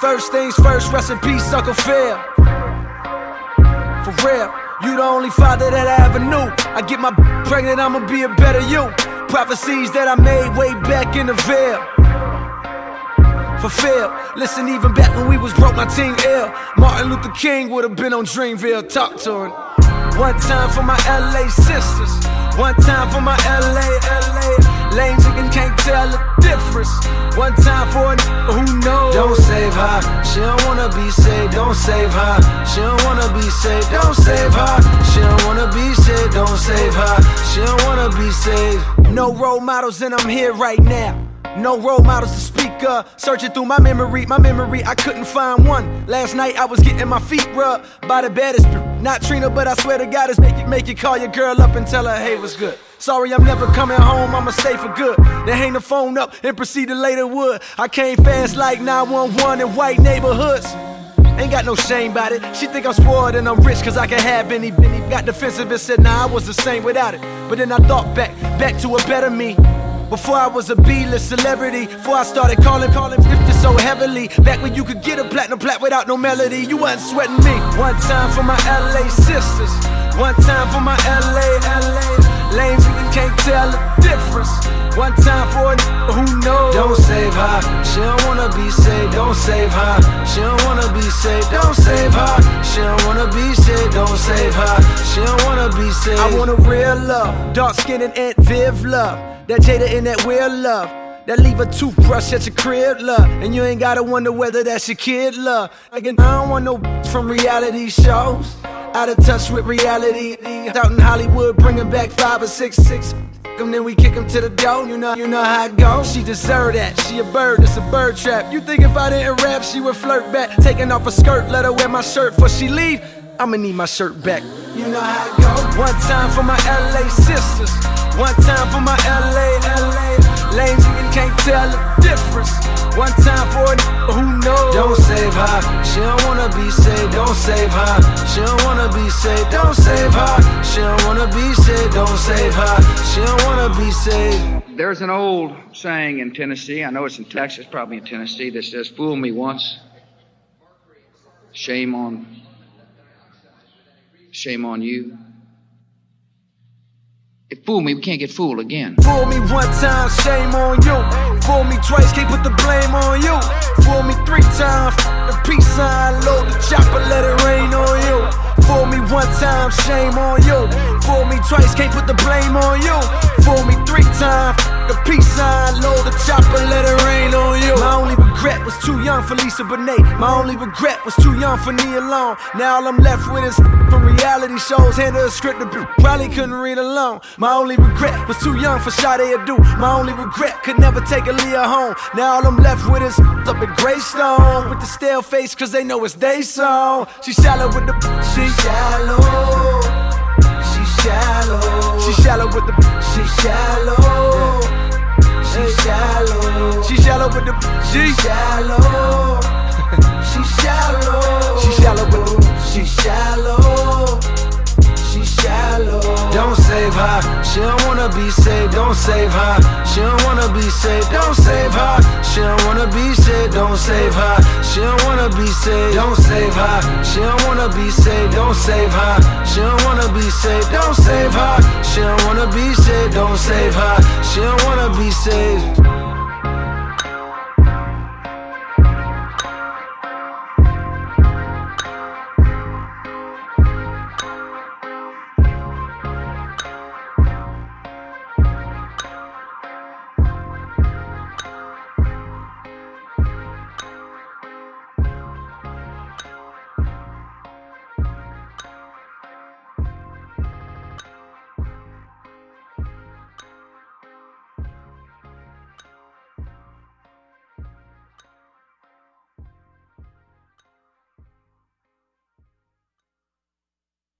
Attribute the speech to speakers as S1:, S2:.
S1: First things first, rest in peace, Uncle Phil. For real, you the only father that I ever knew. I get my pregnant, I'ma be a better you. Prophecies that I made way back in the Ville. Fulfilled. Listen, even back when we was broke, my team ill. Martin Luther King would have been on Dreamville. Talk to him. One time for my LA sisters. One time for my LA, LA. Lame chicken can't tell the difference. One time for a her. She don't wanna be saved. Don't save her. She don't wanna be saved. Don't save her. She don't wanna be saved. Don't save her. She don't wanna be saved. No role models, and I'm here right now. No role models to speak of. Searching through my memory, my memory, I couldn't find one. Last night I was getting my feet rubbed by the baddest. Not Trina, but I swear to God, it's make it make you call your girl up and tell her, hey, what's good. Sorry, I'm never coming home, I'ma stay for good. Then hang the phone up and proceed to later wood. I came fast like 911 in white neighborhoods. Ain't got no shame about it. She think I'm spoiled and I'm rich cause I can have any. any. Got defensive and said, nah, I was the same without it. But then I thought back, back to a better me. Before I was a B-list celebrity, before I started calling, calling lifted so heavily. Back when you could get a platinum plat without no melody, you wasn't sweating me. One time for my LA sisters, one time for my LA, LA. One time for a n- who knows. Don't save her, she don't wanna be saved. Don't save her, she don't wanna be saved. Don't save her, she don't wanna be saved. Don't save her, she don't wanna be saved. I want a real love, dark skin and Aunt Viv love. That Jada and that weird love. That leave a toothbrush at your crib, love. And you ain't gotta wonder whether that's your kid, love. Again, I don't want no from reality shows. Out of touch with reality. Out in Hollywood, bringing back five or six, six. And then we kick him to the door, you know, you know how it goes. She deserve that, she a bird, it's a bird trap. You think if I didn't rap, she would flirt back. Taking off her skirt, let her wear my shirt before she leave. I'ma need my shirt back. You know how it goes. One time for my LA sisters, one time for my LA, LA. Lame nigga can't tell the difference. One time for a who knows. Don't save her, she don't wanna be saved. Don't save her, she don't wanna be saved. Don't save her, she don't wanna be saved. Don't save her, she don't wanna be saved.
S2: There's an old saying in Tennessee, I know it's in Texas, probably in Tennessee, that says, Fool me once, shame on, shame on you. If fool me, we can't get fooled again.
S1: Fool me one time, shame on you. Fool me twice, can't put the blame on you. Fool me three times, the peace sign, one time, shame on you. Fool me twice, can't put the blame on you. Fool me three times, the peace sign, load the chopper, let it rain was too young for Lisa Bonet. My only regret was too young for Nia Long. Now all I'm left with is from reality shows. Handed a script that probably couldn't read alone. My only regret was too young for Sade Adu. My only regret could never take a home. Now all I'm left with is up at Greystone with the stale face, cause they know it's they song. She shallow with the she shallow. She shallow. She shallow with the she shallow. She shallow. She shallow with the she shallow. She shallow. She shallow with the she shallow. She shallow. Don't save her. She don't wanna be saved. Don't save her. She don't wanna be saved. Don't save her. She don't wanna be saved. Don't save her. She don't wanna be saved. Don't save her. She don't wanna be saved. Don't save her. She don't be saved. Don't save her. She don't wanna be saved. Don't save her. She don't wanna be saved.